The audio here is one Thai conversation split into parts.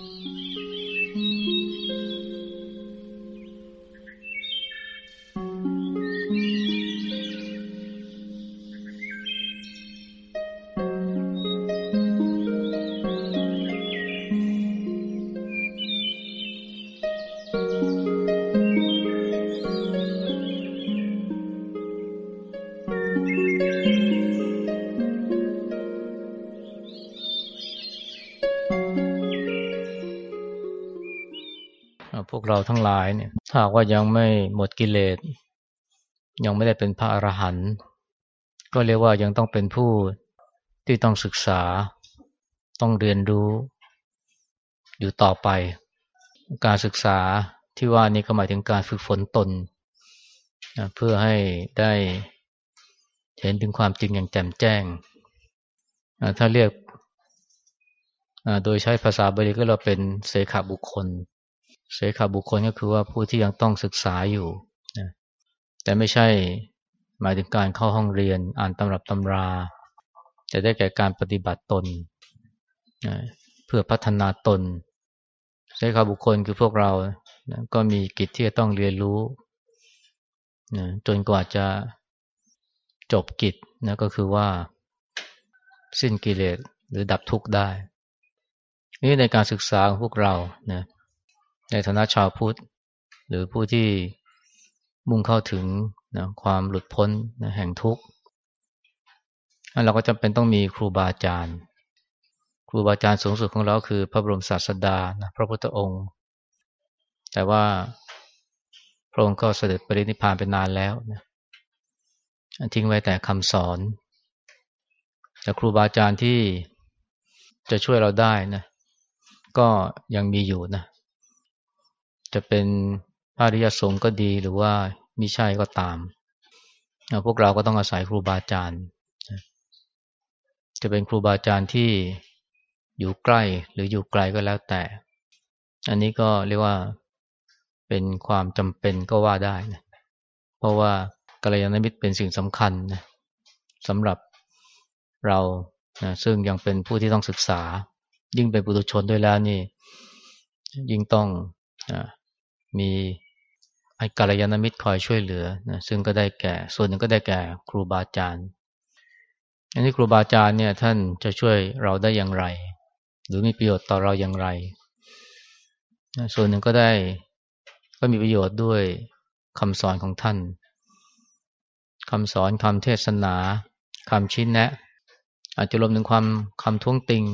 พว ทั้งหลายเนี่ยถ้าว่ายังไม่หมดกิเลสยังไม่ได้เป็นพระอรหันต์ก็เรียกว่ายังต้องเป็นผู้ที่ต้องศึกษา ต้องเรียนรู้ อยู่ต่อไป การศึกษาที่ว่านี้ก็หมายถึงการฝึกฝนตนนะเพื่อให้ได้เห็นถึงความจริงอย่างแจ่มแจ้งถ้าเรียกโดยใช้ภาษาบาลีก็เราเป็นเสขาบุคคล เสขาบุคคลก็คือว่าผู้ที่ยังต้องศึกษาอยู่นะแต่ไม่ใช่หมายถึงการเข้าห้องเรียนอ่านตำรับตำรา จะได้แก่การปฏิบัติตนนะเพื่อพัฒนาตนเสขาบุคคลคือพวกเรานะก็มีกิจที่จะต้องเรียนรู้นะจนกว่าจะจบกิจนะก็คือว่า สิ้นกิเลสหรือดับทุกข์ได้ นี่ในการศึกษาของพวกเรานะ ในฐานะชาวพุทธ หรือผู้ที่มุ่งเข้าถึงนะความหลุดพ้นนะแห่งทุกข์เราก็จำเป็นต้องมีครูบาอาจารย์ ครูบาอาจารย์สูงสุดของเราคือพระบรมศาสดานะพระพุทธองค์ แต่ว่าพระองค์ก็เสด็จปรินิพพานไปนานแล้วนะทิ้งไว้แต่คำสอน แต่ครูบาอาจารย์ที่จะช่วยเราได้นะก็ยังมีอยู่นะ จะเป็นพระริยสงฆ์ก็ดีหรือว่ามิใช่ก็ตาม พวกเราก็ต้องอาศัยครูบาอาจารย์ จะเป็นครูบาอาจารย์ที่อยู่ใกล้หรืออยู่ไกลก็แล้วแต่ อันนี้ก็เรียกว่าเป็นความจำเป็นก็ว่าได้นะ เพราะว่ากัลยาณมิตรเป็นสิ่งสำคัญนะสำหรับเรานะซึ่งยังเป็นผู้ที่ต้องศึกษา ยิ่งเป็นปุถุชนด้วยแล้วนี่ ยิ่งต้องมีไอ้กัลยาณมิตรคอยช่วยเหลือนะซึ่งก็ได้แก่ ส่วนหนึ่งก็ได้แก่ครูบาอาจารย์อันนี้ครูบาอาจารย์เนี่ยท่านจะช่วยเราได้อย่างไร หรือมีประโยชน์ต่อเราอย่างไร ส่วนหนึ่งก็ได้ก็มีประโยชน์ด้วยคำสอนของท่านคำสอนคำเทศนาคำชี้แนะ อาจจะรวมถึงความคำท้วงติง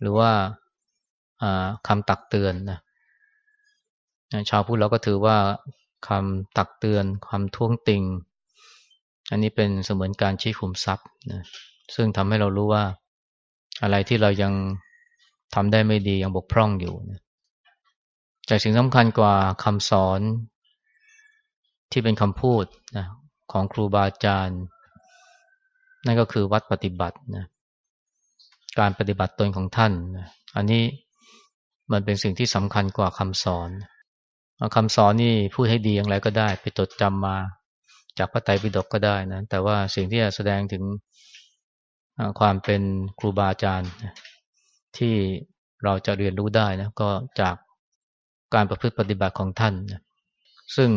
หรือว่าคำตักเตือนนะ ชาวพุทธเราก็ถือว่าคำตักเตือนคำท้วงติง อันนี้เป็นเสมือนการชี้ขุมทรัพย์นะซึ่งทำให้เรารู้ว่าอะไรที่เรายังทำได้ไม่ดียังบกพร่องอยู่นะจากสิ่งสำคัญกว่าคำสอนที่เป็นคำพูดนะของครูบาอาจารย์ นั่นก็คือวัดปฏิบัตินะการปฏิบัติตนของท่านนะอันนี้มันเป็นสิ่งที่สำคัญกว่าคำสอน คำสอนนี่พูดให้ดีอย่างไรก็ได้ ไปจดจำมาจากพระไตรปิฎกก็ได้นะ แต่ว่าสิ่งที่จะแสดงถึงความเป็นครูบาอาจารย์ ที่เราจะเรียนรู้ได้นะก็จากการประพฤติปฏิบัติของท่านนะซึ่ง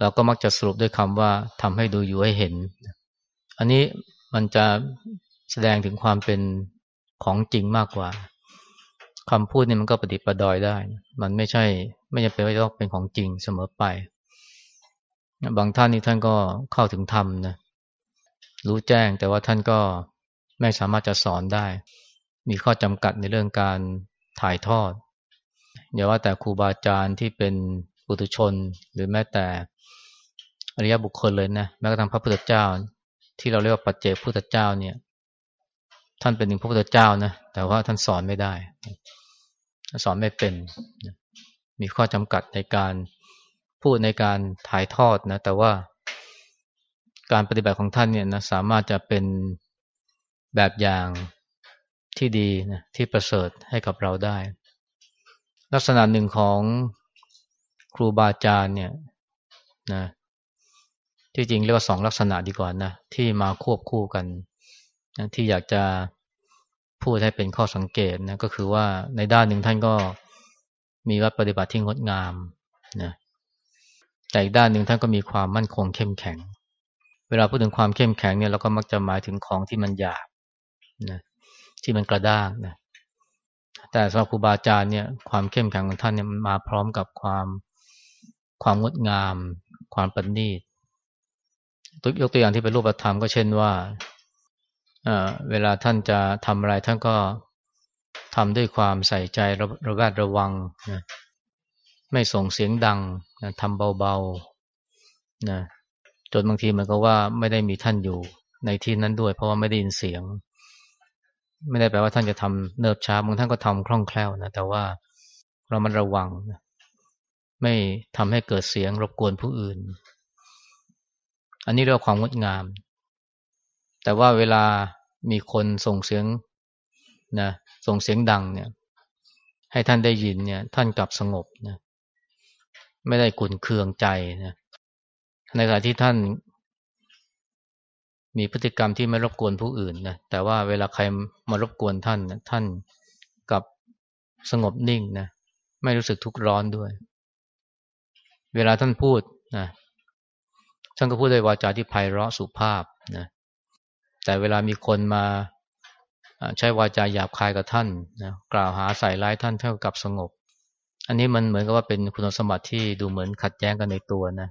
เราก็มักจะสรุปด้วยคำว่าทำให้ดูอยู่ให้เห็น อันนี้มันจะแสดงถึงความเป็นของจริงมากกว่าคำพูดนี่มันก็ปฏิปดอยได้ มันไม่ใช่ ไม่จำเป็นว่าต้องเป็นของจริงเสมอไป บางท่านนี่ท่านก็เข้าถึงธรรมนะรู้แจ้งแต่ว่าท่านก็ไม่สามารถจะสอนได้ มีข้อจำกัดในเรื่องการถ่ายทอดอย่าว่าแต่ครูบาอาจารย์ที่เป็นปุถุชน หรือแม้แต่อริยบุคคลเลยนะแม้กระทั่งพระพุทธเจ้า ที่เราเรียกว่าปัจเจกพุทธเจ้าเนี่ย ท่านเป็นหนึ่งพระพุทธเจ้านะแต่ว่าท่านสอนไม่ได้ สอนไม่เป็น มีข้อจำกัดในการพูดในการถ่ายทอดนะ แต่ว่าการปฏิบัติของท่านเนี่ยนะสามารถจะเป็นแบบอย่างที่ดีนะที่ประเสริฐให้กับเราได้ ลักษณะหนึ่งของครูบาอาจารย์เนี่ยนะที่จริงเรียกว่าสองลักษณะดีกว่านะที่มาควบคู่กันที่อยากจะพูดให้เป็นข้อสังเกตนะก็คือว่าในด้านหนึ่งท่านก็ มีวัดปฏิบัติที่งดงามนะแต่อีกด้านหนึ่งท่านก็มีความมั่นคงเข้มแข็ง เวลาพูดถึงความเข้มแข็งเนี่ยเราก็มักจะหมายถึงของที่มันหยาบนะที่มันกระด้างนะแต่สำหรับครูบาอาจารย์เนี่ยความเข้มแข็งของท่านเนี่ยมันมาพร้อมกับความความงดงาม ความประณีตยกตัวอย่างที่เป็นรูปธรรมก็เช่นว่าเวลาท่านจะทำอะไรท่านก็ ทำด้วยความใส่ใจระระแวดระวังนะไม่ส่งเสียงดังนะทำเบาๆนะจนบางทีมันก็ว่าไม่ได้มีท่านอยู่ในที่นั้นด้วย เพราะว่าไม่ได้ยินเสียง ไม่ได้แปลว่าท่านจะทำเนิบช้าบางท่านก็ทำคล่องแคล่วนะแต่ว่าเรามันระวังนะไม่ทำให้เกิดเสียงรบกวนผู้อื่น อันนี้เรียกว่าความงดงาม แต่ว่าเวลามีคนส่งเสียงนะ ส่งเสียงดังเนี่ย ให้ท่านได้ยินเนี่ย ท่านกลับสงบนะไม่ได้กุนเคืองใจนะในขณะที่ท่าน มีพฤติกรรมที่ไม่รบกวนผู้อื่นนะแต่ว่าเวลาใครมารบกวนท่านนะท่านกลับสงบนิ่งนะไม่รู้สึกทุกข์ร้อนด้วย เวลาท่านพูดนะท่านก็พูดด้วยวาจาที่ไพเราะสุภาพนะแต่เวลามีคนมา ใช้วาจาหยาบคายกับท่านนะกล่าวหาใส่ร้ายท่านเท่ากับสงบ อันนี้มันเหมือนกับว่าเป็นคุณสมบัติที่ดูเหมือนขัดแย้งกันในตัวนะ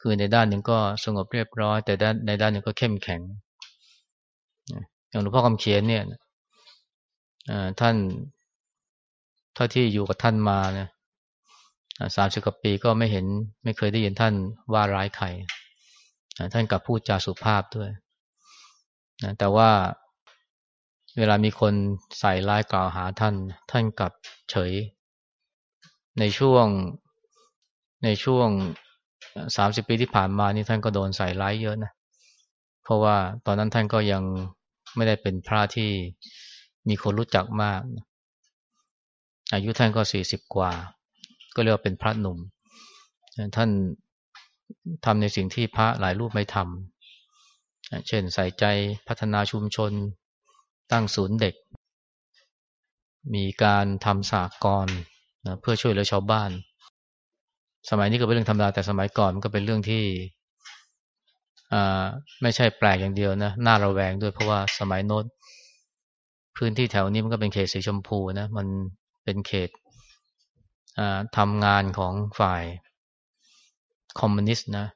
คือในด้านหนึ่งก็สงบเรียบร้อย แต่ด้านในด้านหนึ่งก็เข้มแข็งอย่างหลวงพ่อคำเขียนเนี่ยท่านเท่าที่อยู่กับท่านมาเนี่ยสามสิบกว่าปีก็ไม่เห็น ไม่เคยได้ยินท่านว่าร้ายใครท่านกับพูดจาสุภาพด้วยแต่ว่า เวลามีคนใส่ร้ายกล่าวหาท่าน ท่านกลับเฉย ในช่วงในช่วงสามสิบปีที่ผ่านมานี่ท่านก็โดนใส่ร้ายเยอะนะ เพราะว่าตอนนั้นท่านก็ยังไม่ได้เป็นพระที่มีคนรู้จักมาก อายุท่านก็สี่สิบกว่า ก็เรียกว่าเป็นพระหนุ่ม ท่านทำในสิ่งที่พระหลายรูปไม่ทำเช่นใส่ใจพัฒนาชุมชน ตั้งศูนย์เด็ก มีการทำสากรนะเพื่อช่วยเหลือชาวบ้าน สมัยนี้ก็เป็นเรื่องธรรมดาแต่สมัยก่อนมันก็เป็นเรื่องที่ไม่ใช่แปลกอย่างเดียวนะน่าระแวงด้วยเพราะว่าสมัยโน้นพื้นที่แถวนี้มันก็เป็นเขตสีชมพูนะมันเป็นเขตทำงานของฝ่ายคอมมิวนิสต์นะ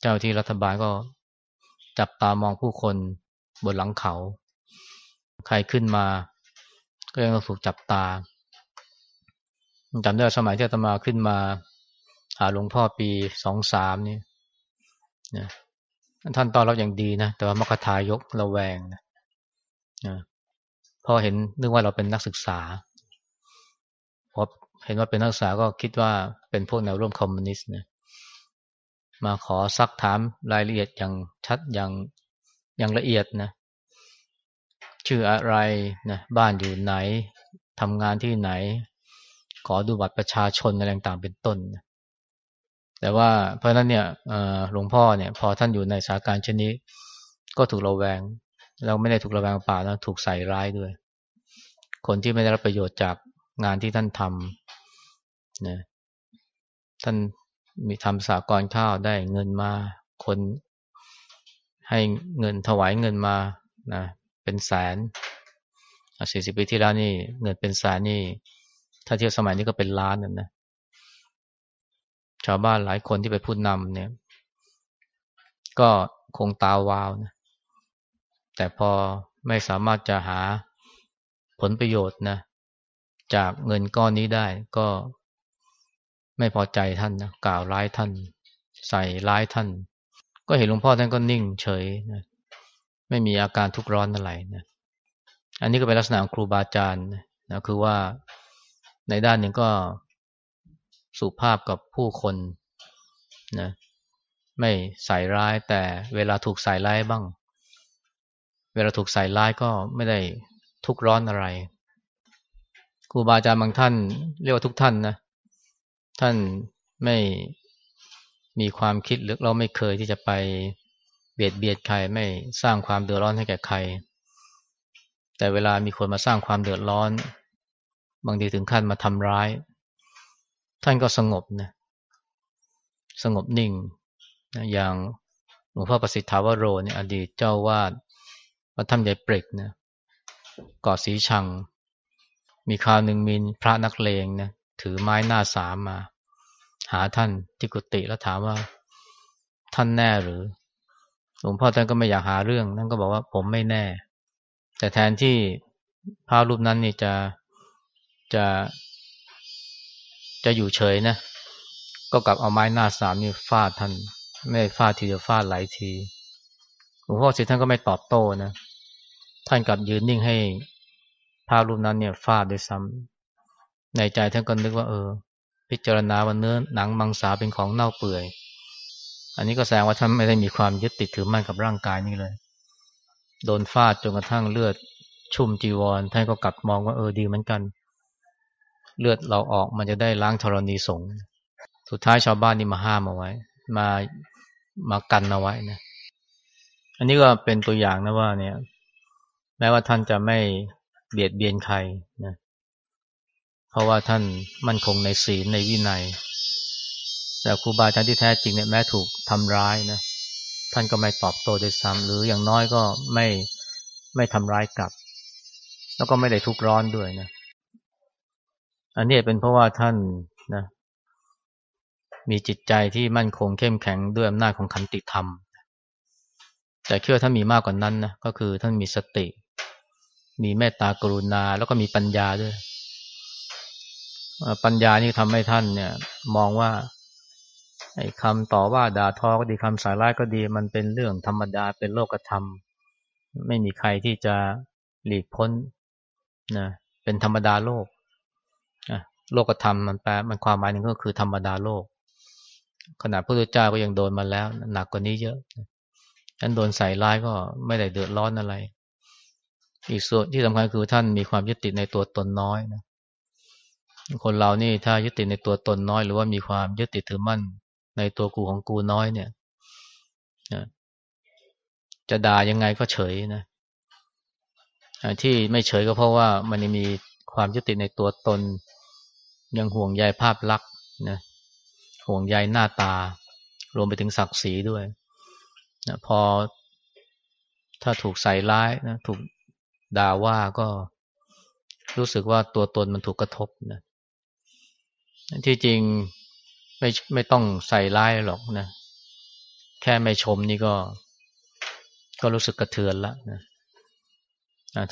เจ้าที่รัฐบาลก็จับตามองผู้คนบนหลังเขา ใครขึ้นมา ก็ยังต้องถูกจับตาจำได้สมัยที่อาตมาขึ้นมา หาหลวงพ่อปีสองสามนี่นะท่านตอนรับอย่างดีนะแต่ว่ามกทายกระแวงนะพอเห็นนึกว่าเราเป็นนักศึกษาพอเห็นว่าเป็นนักศึกษาก็คิดว่าเป็นพวกแนวร่วมคอมมิวนิสต์นะมาขอซักถามรายละเอียดอย่างชัดอย่างอย่างละเอียดนะ ชื่ออะไรนะบ้านอยู่ไหนทำงานที่ไหน ขอดูบัตรประชาชนอะไรต่างเป็นต้น แต่ว่าเพราะนั้นเนี่ยหลวงพ่อเนี่ย พอท่านอยู่ในสถานการณ์เช่นนี้ ก็ถูกระแวง เราไม่ได้ถูกระแวงเปล่านะถูกใส่ร้ายด้วย คนที่ไม่ได้รับประโยชน์จากงานที่ท่านทำนะท่านมีทำสากรข้าวได้เงินมา คนให้เงินถวายเงินมานะ เป็นแสนสี่สิบปีที่แล้วนี่เงินเป็นแสนนี่ ถ้าเทียบสมัยนี้ก็เป็นล้านนั่นนะชาวบ้านหลายคนที่ไปพูดนำเนี่ย ก็คงตาวาวนะแต่พอไม่สามารถจะหาผลประโยชน์นะจากเงินก้อนนี้ได้ก็ไม่พอใจท่านนะกล่าวร้ายท่าน ใส่ร้ายท่าน ก็เห็นหลวงพ่อท่านก็นิ่งเฉยนะ ไม่มีอาการทุกข์ร้อนอะไรนะอันนี้ก็เป็นลักษณะของครูบาอาจารย์นะคือว่าในด้านหนึ่งก็สุภาพกับผู้คนนะไม่ใส่ร้ายแต่เวลาถูกใส่ร้ายบ้าง เวลาถูกใส่ร้ายก็ไม่ได้ทุกข์ร้อนอะไรครูบาอาจารย์บางท่าน เรียกว่าทุกท่านนะท่านไม่มีความคิดหรือเราไม่เคยที่จะไป เบียดเบียดใครไม่สร้างความเดือดร้อนให้แก่ใคร แต่เวลามีคนมาสร้างความเดือดร้อน บางทีถึงขั้นมาทำร้าย ท่านก็สงบนะสงบนิ่งนะอย่างหลวงพ่อประสิทธาวโรเนี่ยอดีตเจ้าวาดวัดถ้ำใหญ่เปรกนะเกาะสีชัง มีคราวหนึ่งมีพระนักเลงนะถือไม้หน้าสามมา หาท่านที่กุฏิแล้วถามว่า ท่านแน่หรือ หลวงพ่อท่านก็ไม่อยากหาเรื่องท่านก็บอกว่าผมไม่แน่ แต่แทนที่พระรูปนั้นนี่จะจะจะอยู่เฉยนะ ก็กลับเอาไม้หน้าสามนี่ฟาดท่าน ไม่ฟาดทีเดียวฟาดหลายทีหลวงพ่อสิท่านก็ไม่ตอบโต้นะ ท่านกลับยืนนิ่งให้พระรูปนั้นเนี่ยฟาดด้วยซ้ำในใจท่านก็นึกว่าเออ พิจารณาวันเนื้อหนังมังสาเป็นของเน่าเปื่อย อันนี้ก็แสดงว่าท่านไม่ได้มีความยึดติดถือมั่นกับร่างกายนี่เลย โดนฟาดจนกระทั่งเลือดชุ่มจีวรท่านก็กลับมองว่าเออดีเหมือนกัน เลือดเราออกมันจะได้ล้างธรณีสงสุดท้ายชาวบ้านนี่มาห้ามเอาไว้ มามากันเอาไว้นะอันนี้ก็เป็นตัวอย่างนะว่าเนี่ย แม้ว่าท่านจะไม่เบียดเบียนใครนะเพราะว่าท่านมั่นคงในศีลในวินัย แต่ครูบาอาจารย์ที่แท้จริงเนี่ยแม้ถูกทำร้ายนะท่านก็ไม่ตอบโต้ด้วยซ้ำหรืออย่างน้อยก็ไม่ไม่ทำร้ายกลับ แล้วก็ไม่ได้ทุกร้อนด้วยนะอันนี้เป็นเพราะว่าท่านนะมีจิตใจที่มั่นคงเข้มแข็งด้วยอำนาจของขันติธรรม แต่เชื่อท่านมีมากกว่านั้นนะก็คือท่านมีสติ มีเมตตากรุณา แล้วก็มีปัญญาด้วย ปัญญานี่ทำให้ท่านเนี่ย มองว่า ไอ้คำต่อว่าด่าทอก็ดีคำสาร้ายก็ดี มันเป็นเรื่องธรรมดาเป็นโลกธรรม ไม่มีใครที่จะหลีกพ้นนะเป็นธรรมดาโลกโลกธรรมมันแปลมันความหมายหนึ่งก็คือธรรมดาโลก ขนาดพระพุทธเจ้าก็ยังโดนมาแล้ว หนักกว่านี้เยอะท่านโดนใส่ร้ายก็ไม่ได้เดือดร้อนอะไร อีกส่วนที่สำคัญคือท่านมีความยึดติดในตัวตนน้อยนะคนเรานี่ถ้ายึดติดในตัวตนน้อย หรือว่ามีความยึดติดถือมั่น ในตัวกูของกูน้อยเนี่ยจะด่ายังไงก็เฉยนะที่ไม่เฉยก็เพราะว่ามันมีความยึดติดในตัวตน ยังห่วงใยภาพลักษณ์นะห่วงใยหน้าตา รวมไปถึงศักดิ์ศรีด้วยนะพอถ้าถูกใส่ร้ายนะถูกด่าว่าก็รู้สึกว่าตัวตนมันถูกกระทบนะที่จริง ไม่ไม่ต้องใส่ร้ายหรอกนะ แค่ไม่ชมนี่ก็ ก็รู้สึกกระเทือนละนะ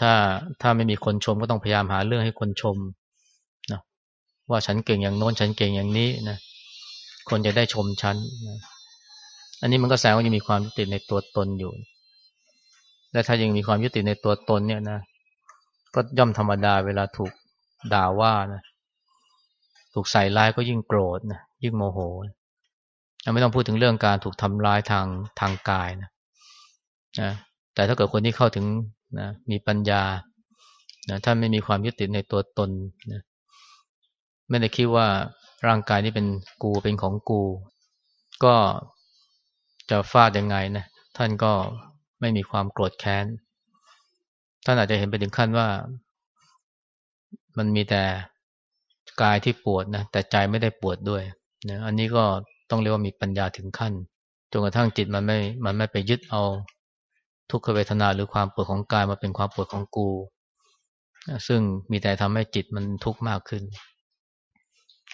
ถ้าถ้าไม่มีคนชมก็ต้องพยายามหาเรื่องให้คนชมนะว่าฉันเก่งอย่างโน้นฉันเก่งอย่างนี้นะคนจะได้ชมฉันนะอันนี้มันก็แสดงว่ายังมีความยึดติดในตัวตนอยู่ และถ้ายังมีความยึดติดในตัวตนเนี่ยนะ ก็ย่อมธรรมดาเวลาถูกด่าว่านะ ถูกใส่ร้ายก็ยิ่งโกรธนะ ยิ่งโมโหไม่ต้องพูดถึงเรื่องการถูกทำร้ายทางทางกายนะนะแต่ถ้าเกิดคนที่เข้าถึงนะมีปัญญานะถ้าไม่มีความยึดติดในตัวตนนะไม่ได้คิดว่าร่างกายนี้เป็นกูเป็นของกู ก็จะฟาดยังไงนะท่านก็ไม่มีความโกรธแค้นท่านอาจจะเห็นไปถึงขั้นว่า มันมีแต่กายที่ปวดนะแต่ใจไม่ได้ปวดด้วย นะอันนี้ก็ต้องเรียกว่ามีปัญญาถึงขั้นจนกระทั่งจิตมันไม่ มันไม่ไปยึดเอาทุกขเวทนาหรือความปวดของกายมาเป็นความปวดของกู ซึ่งมีแต่ทำให้จิตมันทุกข์มากขึ้น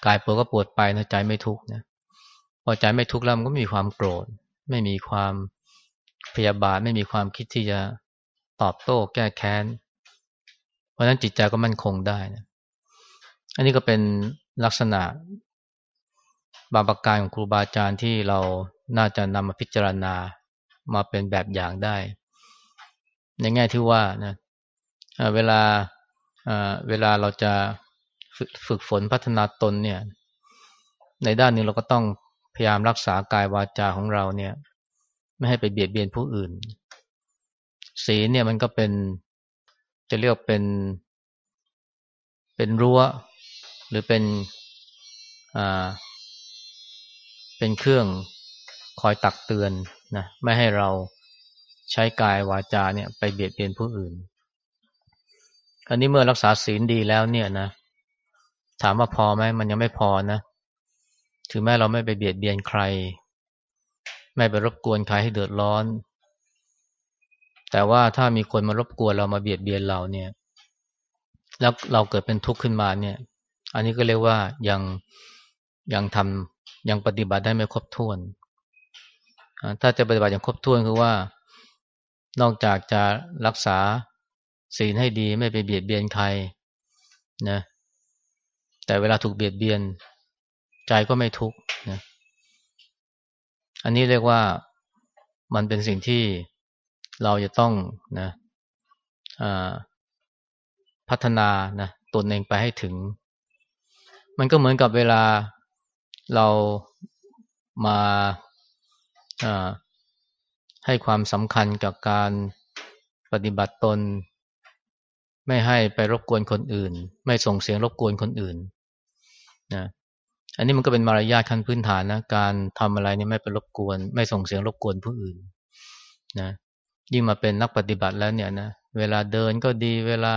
กายปวดก็ปวดไปนะใจไม่ทุกข์นะพอใจไม่ทุกข์แล้วมันก็มีความโกรธ ไม่มีความพยาบาทไม่มีความคิดที่จะตอบโต้แก้แค้น เพราะฉะนั้นจิตใจก็มั่นคงได้นะอันนี้ก็เป็นลักษณะ บางประการของครูบาอาจารย์ที่เราน่าจะนำมาพิจารณามาเป็นแบบอย่างได้ ในแง่ที่ว่านะเวลาเวลาเราจะฝึกฝนพัฒนาตนเนี่ย ในด้านนึ่งเราก็ต้องพยายามรักษากายวาจาของเราเนี่ย ไม่ให้ไปเบียดเบียนผู้อื่น ศีลเนี่ยมันก็เป็นจะเรียกเป็นเป็นรั้ว หรือเป็นอ่า เป็นเครื่องคอยตักเตือนนะไม่ให้เราใช้กายวาจาเนี่ยไปเบียดเบียนผู้อื่น อันนี้เมื่อรักษาศีลดีแล้วเนี่ยนะ ถามว่าพอไหมมันยังไม่พอนะ ถึงแม้เราไม่ไปเบียดเบียนใคร ไม่ไปรบกวนใครให้เดือดร้อน แต่ว่าถ้ามีคนมารบกวนเรามาเบียดเบียนเราเนี่ย แล้วเราเกิดเป็นทุกข์ขึ้นมาเนี่ย อันนี้ก็เรียกว่ายังยังทำ ยังปฏิบัติได้ไม่ครบถ้วน ถ้าจะปฏิบัติอย่างครบถ้วนคือว่า นอกจากจะรักษาศีลให้ดีไม่ไปเบียดเบียนใครนะแต่เวลาถูกเบียดเบียน ใจก็ไม่ทุกข์นะอันนี้เรียกว่ามันเป็นสิ่งที่เราจะต้องนะพัฒนานะตนเองไปให้ถึง มันก็เหมือนกับเวลา เรามาให้ความสำคัญกับการปฏิบัติตน ไม่ให้ไปรบกวนคนอื่น ไม่ส่งเสียงรบกวนคนอื่นนะอันนี้มันก็เป็นมารยาทขั้นพื้นฐานนะการทำอะไรนี่ไม่ไปรบกวน ไม่ส่งเสียงรบกวนผู้อื่นนะยิ่งมาเป็นนักปฏิบัติแล้วเนี่ยนะเวลาเดินก็ดี เวลา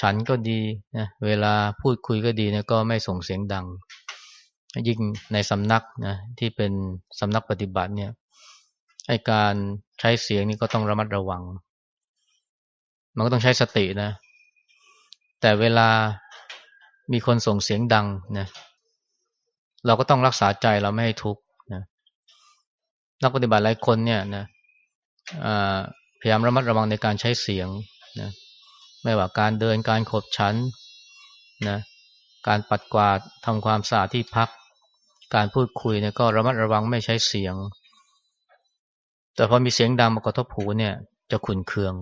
ฉันก็ดีนะเวลาพูดคุยก็ดีนะก็ไม่ส่งเสียงดัง ยิ่งในสำนักนะที่เป็นสำนักปฏิบัติเนี่ยไอการใช้เสียงนี่ก็ต้องระมัดระวัง มันก็ต้องใช้สตินะ แต่เวลามีคนส่งเสียงดังนะเราก็ต้องรักษาใจเราไม่ให้ทุกข์นะนักปฏิบัติหลายคนเนี่ยนะพยายามระมัดระวังในการใช้เสียงนะไม่ว่าการเดินการขบฉันนะการปัดกวาดทำความสะอาดที่พัก การพูดคุยเนี่ยก็ระมัดระวังไม่ใช้เสียง แต่พอมีเสียงดังมากระทบหูเนี่ย จะขุนเคือง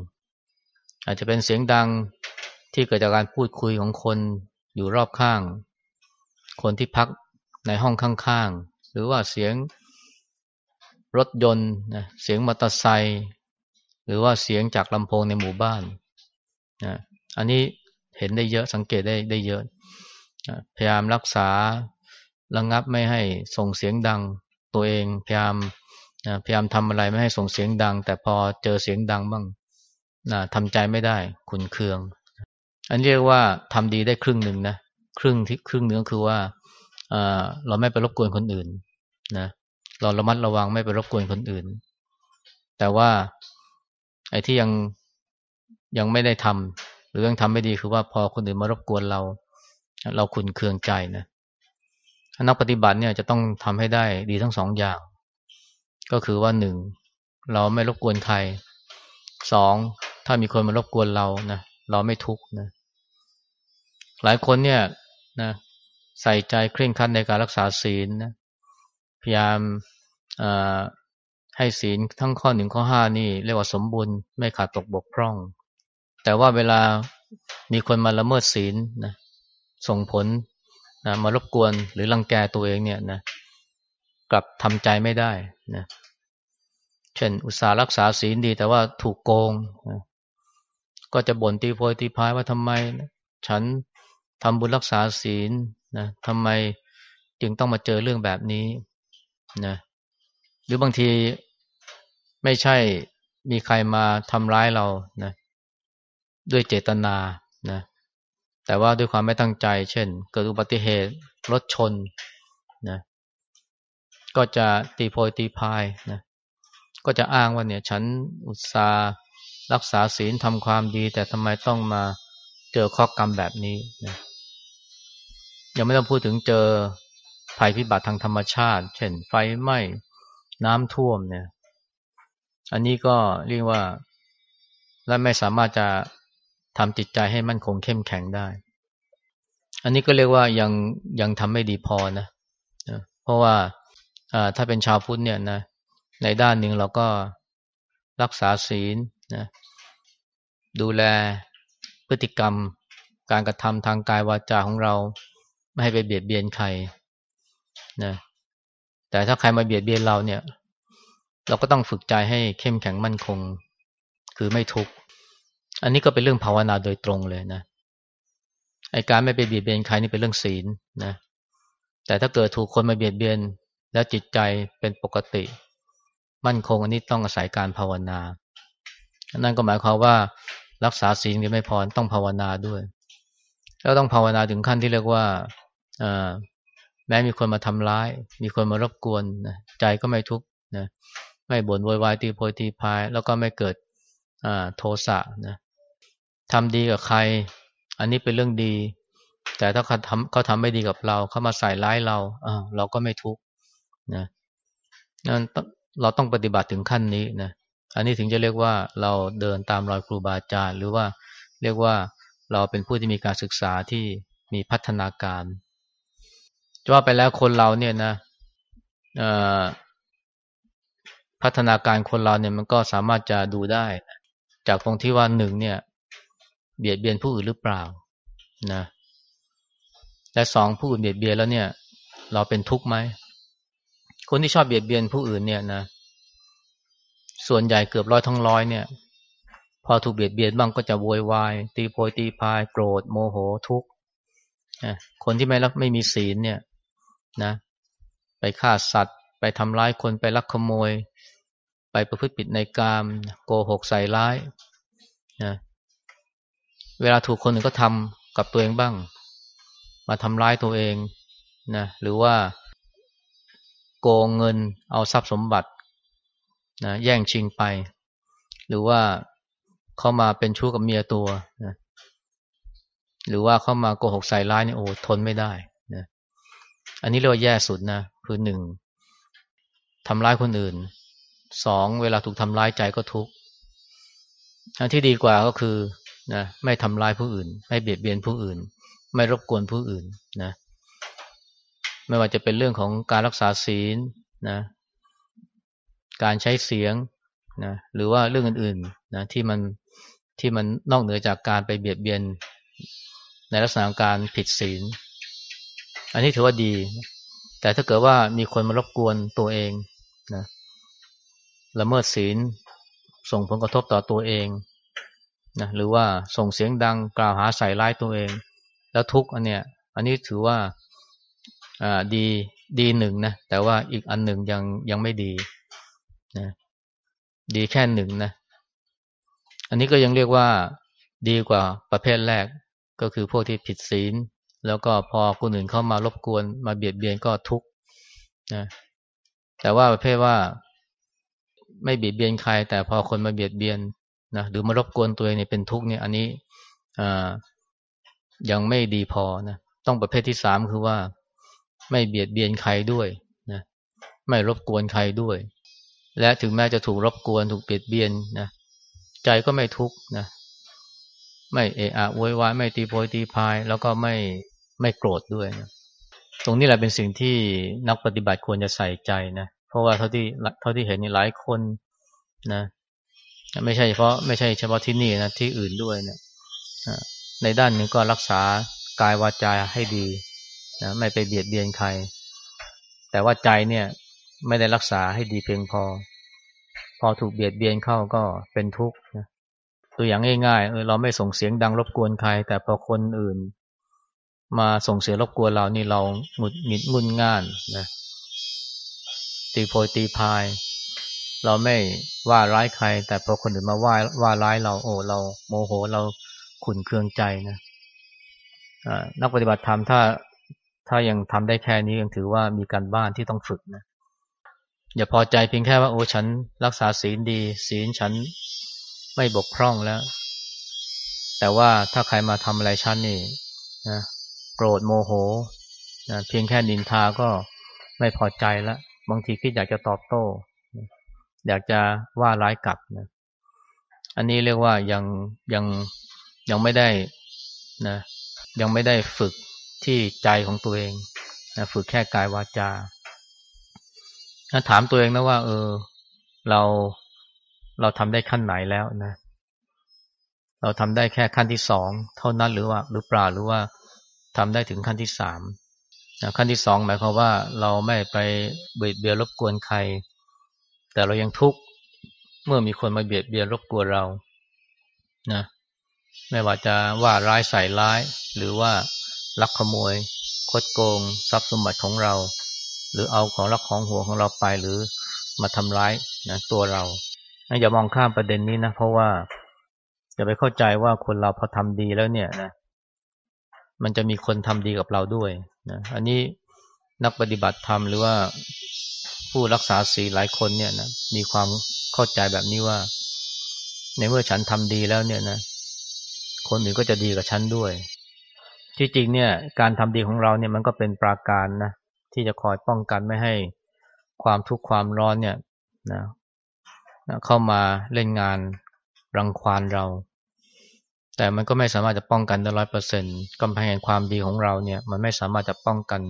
อาจจะเป็นเสียงดังที่เกิดจากการพูดคุยของคนอยู่รอบข้าง คนที่พักในห้องข้างๆ หรือว่าเสียงรถยนต์นะเสียงมอเตอร์ไซค์หรือว่าเสียงจากลำโพงในหมู่บ้านนะอันนี้เห็นได้เยอะสังเกตได้ได้เยอะ พยายามรักษา ระงับไม่ให้ส่งเสียงดัง ตัวเองพยายามพยายามทำอะไรไม่ให้ส่งเสียงดัง แต่พอเจอเสียงดังบ้างนะทำใจไม่ได้ขุนเคือง อันเรียกว่าทำดีได้ครึ่งหนึ่งนะครึ่งที่ครึ่งเนื้อคือว่าเราไม่ไปรบกวนคนอื่นนะเราระมัดระวังไม่ไปรบกวนคนอื่น แต่ว่าไอ้ที่ยังยังไม่ได้ทำหรือยังทำไม่ดีคือว่าพอคนอื่นมารบกวนเรา เราขุนเคืองใจนะ นักปฏิบัติเนี่ยจะต้องทำให้ได้ดีทั้งสองอย่าง ก็คือว่าหนึ่งเราไม่รบกวนใครสองถ้ามีคนมารบกวนเรานะเราไม่ทุกข์นะหลายคนเนี่ยนะใส่ใจเคร่งครัดในการรักษาศีลนะพยายามให้ศีลทั้งข้อหนึ่งข้อห้านี่เรียกว่าสมบูรณ์ไม่ขาดตกบกพร่อง แต่ว่าเวลามีคนมาละเมิดศีลนะส่งผล นะมารบกวนหรือรังแกตัวเองเนี่ยนะกลับทำใจไม่ได้นะเช่น อุตสาห์รักษาศีลดี แต่ว่าถูกโกงนะก็จะบ่นตีโพยตีพายว่าทำไมนะฉันทำบุญรักษาศีลนะทำไมจึงต้องมาเจอเรื่องแบบนี้นะหรือบางทีไม่ใช่มีใครมาทำร้ายเรานะด้วยเจตนา แต่ว่าด้วยความไม่ตั้งใจ เช่น เกิดอุบัติเหตุรถชนนะก็จะตีโพยตีพายนะก็จะอ้างว่าเนี่ย ฉันอุตส่าห์รักษาศีลทำความดี แต่ทำไมต้องมาเจอข้อกรรมแบบนี้นะยังไม่ต้องพูดถึงเจอภัยพิบัติทางธรรมชาติ เช่น ไฟไหม้น้ำท่วมเนี่ย อันนี้ก็เรียกว่า และไม่สามารถจะ ทำจิตใจให้มั่นคงเข้มแข็งได้ อันนี้ก็เรียกว่ายังยังทำไม่ดีพอนะเพราะว่าถ้าเป็นชาวพุทธเนี่ยนะในด้านหนึ่งเราก็รักษาศีลนะดูแลพฤติกรรม การกระทำทางกายวาจาของเรา ไม่ให้ไปเบียดเบียนใครนะแต่ถ้าใครมาเบียดเบียนเราเนี่ย เราก็ต้องฝึกใจให้เข้มแข็งมั่นคง คือไม่ทุกข์ อันนี้ก็เป็นเรื่องภาวนาโดยตรงเลยนะไอการไม่ไปเบียดเบียนใครนี่เป็นเรื่องศีลนะ แต่ถ้าเกิดถูกคนมาเบียดเบียน แล้วจิตใจเป็นปกติ มั่นคงอันนี้ต้องอาศัยการภาวนา นั่นก็หมายความว่ารักษาศีลก็ไม่พอต้องภาวนาด้วย แล้วต้องภาวนาถึงขั้นที่เรียกว่าแม้มีคนมาทำร้าย มีคนมารบกวนนะใจก็ไม่ทุกข์นะไม่บ่นโวยวายตีโพยตีพาย แล้วก็ไม่เกิดโทสะนะ ทำดีกับใคร อันนี้เป็นเรื่องดี แต่ถ้าเขาทำเขาทำไม่ดีกับเราเขามาใส่ร้ายเราเเราก็ไม่ทุกข์นะนั่นเราต้องปฏิบัติถึงขั้นนี้นะอันนี้ถึงจะเรียกว่าเราเดินตามรอยครูบาอาจารย์หรือว่าเรียกว่าเราเป็นผู้ที่มีการศึกษาที่มีพัฒนาการจะว่าไปแล้วคนเราเนี่ยนะพัฒนาการคนเราเนี่ยมันก็สามารถจะดูได้ จากตรงที่ว่าหนึ่งเนี่ย เบียดเบียนผู้อื่นหรือเปล่านะและสองผู้อื่นเบียดเบียนแล้วเนี่ย เราเป็นทุกข์ไหมคนที่ชอบเบียดเบียนผู้อื่นเนี่ยนะ ส่วนใหญ่เกือบร้อยทั้งร้อยเนี่ย พอถูกเบียดเบียนบ้างก็จะโวยวายตีโพยตีพายโกรธโมโหทุกข์คนที่ไม่รับไม่มีศีลเนี่ยนะ ไปฆ่าสัตว์ ไปทำร้ายคนไปลักขโมย ไปประพฤติผิดในกามโกหกใส่ร้ายนะ เวลาถูกคนอื่นก็ทำกับตัวเองบ้าง มาทำร้ายตัวเองนะหรือว่าโกงเงินเอาทรัพย์สมบัตินะแย่งชิงไป หรือว่าเข้ามาเป็นชู้กับเมียตัวนะหรือว่าเข้ามาโกหกใส่ร้ายเนี่ยโอ้ทนไม่ได้นะอันนี้เรียกว่าแย่สุดนะคือหนึ่งทำร้ายคนอื่นสองเวลาถูกทำร้ายใจก็ทุกข์อันที่ดีกว่าก็คือ นะไม่ทำร้ายผู้อื่น ไม่เบียดเบียนผู้อื่น ไม่รบกวนผู้อื่นนะไม่ว่าจะเป็นเรื่องของการรักษาศีลนะการใช้เสียงนะหรือว่าเรื่องอื่นๆนะที่มันที่มันนอกเหนือจากการไปเบียดเบียน ในลักษณะการผิดศีล อันนี้ถือว่าดี แต่ถ้าเกิดว่ามีคนมารบกวนตัวเองนะละเมิดศีลส่งผลกระทบต่อตัวเอง นะหรือว่าส่งเสียงดังกล่าวหาใส่ร้ายตัวเอง แล้วทุกอันเนี้ยอันนี้ถือว่าอ่าดีดีหนึ่งนะแต่ว่าอีกอันหนึ่งยังยังไม่ดีนะดีแค่หนึ่งนะอันนี้ก็ยังเรียกว่าดีกว่าประเภทแรกก็คือพวกที่ผิดศีล แล้วก็พอคนอื่นเข้ามารบกวนมาเบียดเบียนก็ทุกข์นะแต่ว่าประเภทว่าไม่เบียดเบียนใคร แต่พอคนมาเบียดเบียน นะหรือมารบกวนตัวเองเนี่ยเป็นทุกข์เนี่ยอันนี้ยังไม่ดีพอนะต้องประเภทที่สามคือว่าไม่เบียดเบียนใครด้วยนะไม่รบกวนใครด้วย และถึงแม้จะถูกรบกวนถูกเบียดเบียนนะใจก็ไม่ทุกข์นะไม่เอะอะโวยวายไม่ตีโพยตีพาย แล้วก็ไม่ไม่โกรธด้วยนะตรงนี้แหละเป็นสิ่งที่นักปฏิบัติควรจะใส่ใจนะเพราะว่าเท่าที่เท่าที่เห็นนี่หลายคนนะ ไม่ใช่เฉพาะไม่ใช่เฉพาะที่นี่นะที่อื่นด้วยเนะในด้านหนึ่งก็รักษากายวาจาให้ดีนะไม่ไปเบียดเบียนใคร แต่ว่าใจเนี่ยไม่ได้รักษาให้ดีเพียงพอ พอถูกเบียดเบียนเข้าก็เป็นทุกข์นะตัวอย่างง่ายๆเออเราไม่ส่งเสียงดังรบกวนใคร แต่พอคนอื่น มาส่งเสียงรบกวนเรานี่เราหงุดหงิดงุนง่านนะตีโพยตีพาย เราไม่ว่าร้ายใคร แต่พอคนอื่นมาว่าว่าร้ายเราโอ้เราโมโหเราขุนเคืองใจนะนักปฏิบัติธรรมถ้าถ้ายังทำได้แค่นี้ยังถือว่ามีการบ้านที่ต้องฝึกนะอย่าพอใจเพียงแค่ว่าโอ้ฉันรักษาศีลดี ศีลฉันไม่บกพร่องแล้ว แต่ว่าถ้าใครมาทำอะไรฉันนี่นะโกรธโมโหนะเพียงแค่นินทาก็ไม่พอใจแล้วบางทีคิดอยากจะตอบโต้ อยากจะว่าร้ายกลับนะอันนี้เรียกว่ายังยังยังไม่ได้นะยังไม่ได้ฝึกที่ใจของตัวเองนะฝึกแค่กายวาจาถามตัวเองนะว่า เออ เราเราทำได้ขั้นไหนแล้วนะ เราทำได้แค่ขั้นที่สองเท่านั้นหรือว่า หรือเปล่าหรือว่าทำได้ถึงขั้นที่สามขั้นที่สองหมายความว่าเราไม่ไปเบียดเบียนรบกวนใคร แต่เรายังทุกข์เมื่อมีคนมาเบียดเบียนรบกวนเรานะไม่ว่าจะว่าร้ายใส่ร้าย หรือว่าลักขโมย คดโกง ทรัพย์สมบัติของเรา หรือเอาของรักของหัวของเราไปหรือมาทำร้ายนะตัวเราอย่ามองข้ามประเด็นนี้นะ เพราะว่าอย่าไปเข้าใจว่าคนเราพอทำดีแล้วเนี่ยนะมันจะมีคนทำดีกับเราด้วยนะอันนี้นักปฏิบัติธรรมหรือว่า ผู้รักษาศีลหลายคนเนี่ยนะมีความเข้าใจแบบนี้ว่า ในเมื่อฉันทำดีแล้วเนี่ยนะ คนอื่นก็จะดีกับฉันด้วย ที่จริงเนี่ย การทำดีของเราเนี่ยมันก็เป็นปราการนะที่จะคอยป้องกันไม่ให้ความทุกข์ความร้อนเนี่ยนะเข้ามาเล่นงานรังควานเรา แต่มันก็ไม่สามารถจะป้องกันได้ร้อยเปอร์เซ็นต์กำแพงแห่งความดีของเราเนี่ย มันไม่สามารถจะป้องกัน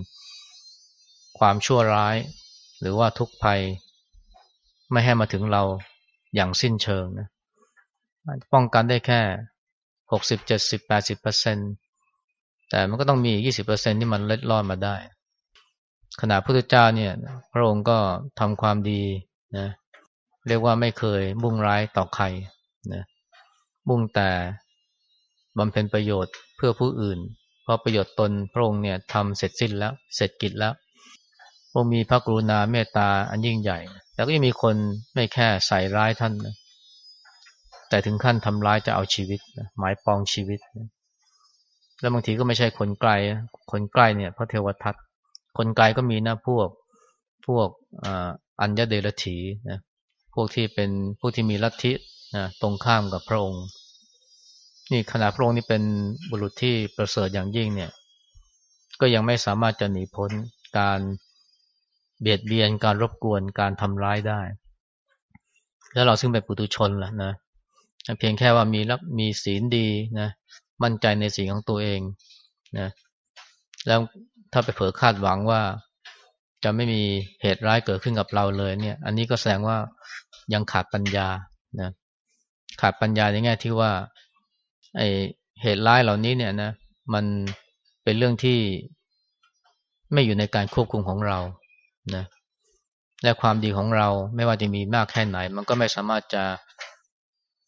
ความชั่วร้าย หรือว่าทุกภัยไม่ให้มาถึงเราอย่างสิ้นเชิงนะป้องกันได้แค่หกสิบเจ็ดสิบแปดสิบเปอร์เซ็นตแต่มันก็ต้องมียี่สิบเปอร์เซ็นที่มันเล็ดลอดมาได้ ขณะพระพุทธเจ้าเนี่ย พระองค์ก็ทำความดีนะเรียกว่าไม่เคยมุ่งร้ายต่อใครนะมุ่งแต่บำเพ็ญประโยชน์เพื่อผู้อื่น เพราะประโยชน์ตนพระองค์เนี่ยทำเสร็จสิ้นแล้ว เสร็จกิจแล้ว องค์มีพระกรุณาเมตตาอันยิ่งใหญ่ แต่ก็ยังมีคนไม่แค่ใส่ร้ายท่านนะแต่ถึงขั้นทำร้ายจะเอาชีวิตนะหมายปองชีวิตนะแล้วบางทีก็ไม่ใช่คนไกล คนใกล้เนี่ยพระเทวทัตคนไกลก็มีนะพวกพวกอัญญเดรถีนะพวกที่เป็นพวกที่มีลัทธินะตรงข้ามกับพระองค์ นี่ขณะพระองค์นี่เป็นบุรุษที่ประเสริฐอย่างยิ่งเนี่ย ก็ยังไม่สามารถจะหนีพ้นการ เบียดเบียนการรบกวนการทำร้ายได้ แล้วเราซึ่งเป็นปุถุชนล่ะนะเพียงแค่ว่ามีรับมีศีลดีนะมั่นใจในสิ่งของตัวเองนะแล้วถ้าไปเผลอคาดหวังว่าจะไม่มีเหตุร้ายเกิดขึ้นกับเราเลยเนี่ย อันนี้ก็แสดงว่ายังขาดปัญญานะขาดปัญญาในแง่ที่ว่าไอเหตุร้ายเหล่านี้เนี่ยนะมันเป็นเรื่องที่ไม่อยู่ในการควบคุมของเรา นะและความดีของเราไม่ว่าจะมีมากแค่ไหน มันก็ไม่สามารถจะ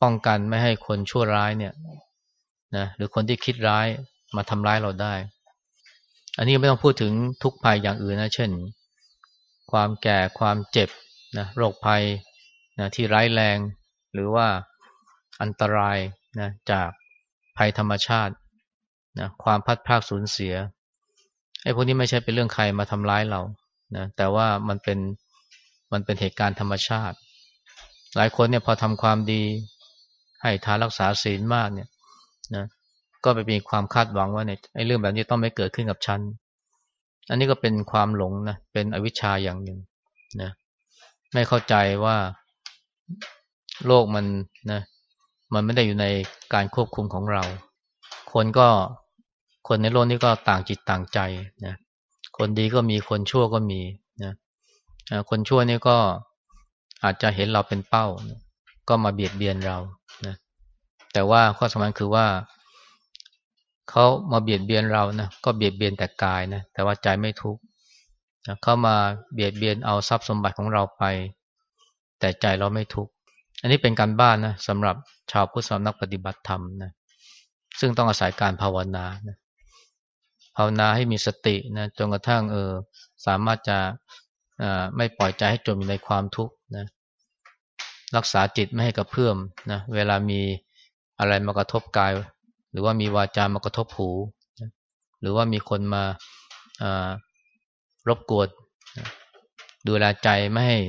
ป้องกันไม่ให้คนชั่วร้ายเนี่ยนะหรือคนที่คิดร้ายมาทำร้ายเราได้ อันนี้ไม่ต้องพูดถึงทุกภัยอย่างอื่นนะ เช่น ความแก่ความเจ็บนะโรคภัยนะที่ร้ายแรง หรือว่าอันตรายนะจากภัยธรรมชาตินะความพัดพลาดสูญเสียไอ้พวกนี้ไม่ใช่เป็นเรื่องใครมาทำร้ายเรา นะแต่ว่ามันเป็นมันเป็นเหตุการณ์ธรรมชาติ หลายคนเนี่ยพอทำความดี ให้ทานรักษาศีลมากเนี่ยนะก็ไปมีความคาดหวังว่าเนี่ยไอ้เรื่องแบบนี้ต้องไม่เกิดขึ้นกับฉันอันนี้ก็เป็นความหลงนะเป็นอวิชชาอย่างหนึ่งนะไม่เข้าใจว่าโลกมันนะมันไม่ได้อยู่ในการควบคุมของเรา คนก็คนในโลกนี้ก็ต่างจิตต่างใจนะ คนดีก็มีคนชั่วก็มีนะคนชั่วนี่ก็อาจจะเห็นเราเป็นเป้า ก็มาเบียดเบียนเรานะแต่ว่าข้อสำคัญคือว่าเขามาเบียดเบียนเรานะก็เบียดเบียนแต่กายนะแต่ว่าใจไม่ทุกข์เขามาเบียดเบียนเอาทรัพย์สมบัติของเราไป แต่ใจเราไม่ทุกข์อันนี้เป็นการบ้านนะสำหรับชาวพุทธสำนักปฏิบัติธรรมนะซึ่งต้องอาศัยการภาวนานะ ภาวนาให้มีสตินะจนกระทั่งเออสามารถจะไม่ปล่อยใจให้จมอยู่ในความทุกข์นะรักษาจิตไม่ให้กระเพื่อมนะเวลามีอะไรมากระทบกาย หรือว่ามีวาจามากระทบหูหรือว่ามีคนมารบกวนดูแลใจไม่ให้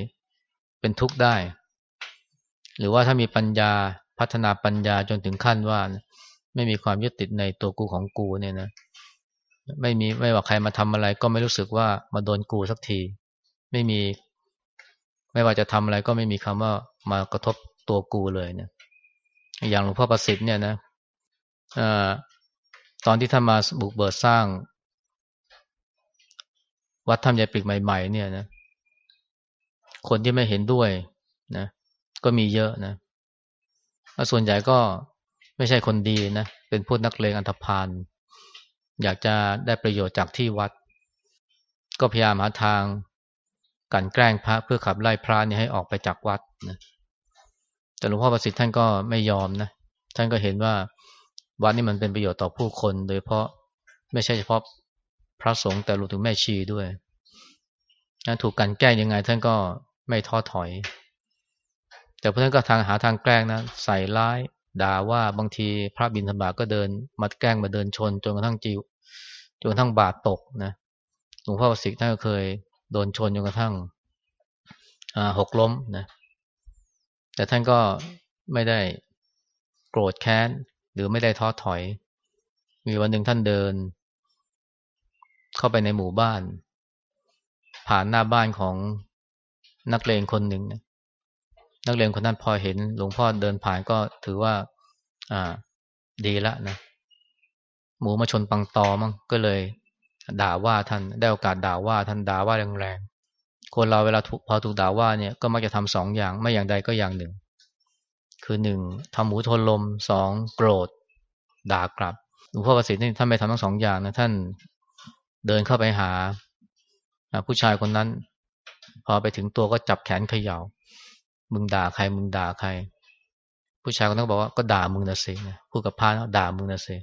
เป็นทุกข์ได้ หรือว่าถ้ามีปัญญาพัฒนาปัญญาจนถึงขั้นว่า ไม่มีความยึดติดในตัวกูของกูเนี่ยนะ ไม่มีไม่ว่าใครมาทำอะไร ก็ไม่รู้สึกว่ามาโดนกูสักที ไม่มี ไม่ว่าจะทำอะไรก็ไม่มีคำว่ามากระทบตัวกูเลยเนี่ย อย่างหลวงพ่อประสิทธิ์เนี่ยนะอตอนที่ท่านมาบุกเบิดสร้าง วัดธรรมยายปิกใหม่ ๆ เนี่ยนะ คนที่ไม่เห็นด้วยนะ ก็มีเยอะนะส่วนใหญ่ก็ไม่ใช่คนดีนะ เป็นพวกนักเลงอันธพาล อยากจะได้ประโยชน์จากที่วัด ก็พยายามหาทางกันแกล้งพระเพื่อขับไล่พระนี่ให้ออกไปจากวัดนะแต่หลวงพ่อประสิทธิ์ท่านก็ไม่ยอมนะท่านก็เห็นว่าวัดนี่มันเป็นประโยชน์ต่อผู้คน โดยเพราะไม่ใช่เฉพาะพระสงฆ์แต่รวมถึงแม่ชีด้วยนะถูกกันแกล้งยังไง ท่านก็ไม่ท้อถอย แต่พระท่านก็ทางหาทางแกล้งนะใส่ร้าย ด่าว่าบางทีพระบิณฑบาตก็เดินมาแกล้งมาเดินชนจนกระทั่งจิวจนกระทั่งบาดตกนะหลวงพ่อประสิทธิ์ท่านก็เคยโดนชนจนกระทั่งหกล้มนะแต่ท่านก็ไม่ได้โกรธแค้น หรือไม่ได้ท้อถอย มีวันหนึ่งท่านเดิน เข้าไปในหมู่บ้าน ผ่านหน้าบ้านของนักเลงคนหนึ่งนะ นักเรียนคนนั้นพอเห็นหลวงพ่อเดินผ่านก็ถือว่า อ่า ดีละนะ หมูมาชนปังตอมั้งก็เลย ด่าว่าท่านได้โอกาสด่าว่าท่านด่าว่าแรงๆคนเราเวลาพอถูกด่าว่าเนี่ยก็มักจะทำสองอย่างไม่อย่างใดก็อย่างหนึ่ง คือหนึ่งทำหมูทนลมสองโกรธ ด่ากลับหลวงพ่อประสิทธิ์นี่ท่านไม่ทำทั้งสองอย่างนะท่านเดินเข้าไปหาผู้ชายคนนั้น พอไปถึงตัวก็จับแขนเขยา่า มึงด่าใคร มึงด่าใคร ผู้ชายคนนั้นบอกว่าก็ด่ามึงนะสิพูดกับพระแล้วด่ามึงนะสิ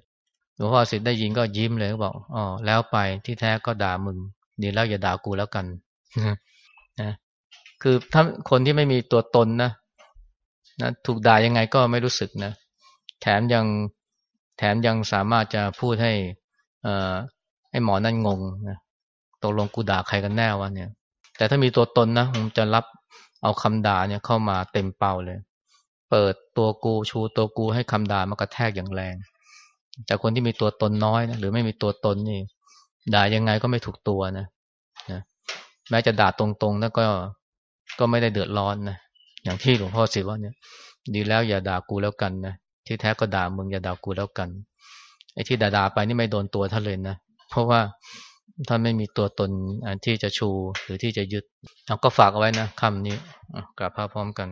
หลวงพ่อสิทธิ์ได้ยินก็ยิ้มเลยก็บอกอ๋อแล้วไปที่แท้ก็ด่ามึงดีแล้วอย่าด่ากูแล้วกันนะคือถ้าคนที่ไม่มีตัวตนนะนะถูกด่ายังไงก็ไม่รู้สึกนะ แถมยังแถมยังสามารถจะพูดให้เอ่อให้หมอนั่นงงนะตกลงกูด่าใครกันแน่วะเนี่ย แต่ถ้ามีตัวตนนะผมจะรับ เอาคำด่าเนี่ยเข้ามาเต็มเป่าเลย เปิดตัวกูชูตัวกูให้คำด่ามากระแทกอย่างแรง แต่คนที่มีตัวตนน้อยนะหรือไม่มีตัวตนนี่ด่ายังไงก็ไม่ถูกตัวนะนะแม้จะด่าตรงๆแล้วก็ก็ไม่ได้เดือดร้อนนะอย่างที่หลวงพ่อสิว่าเนี่ย ดีแล้วอย่าด่ากูแล้วกันนะที่แท้ก็ด่ามึงอย่าด่ากูแล้วกันไอ้ที่ด่าๆไปนี่ไม่โดนตัวท่านเลยนะเพราะว่า ท่านไม่มีตัวตนที่จะชูหรือที่จะยึดเราก็ฝากเอาไว้นะคำนี้กลับพาพร้อมกัน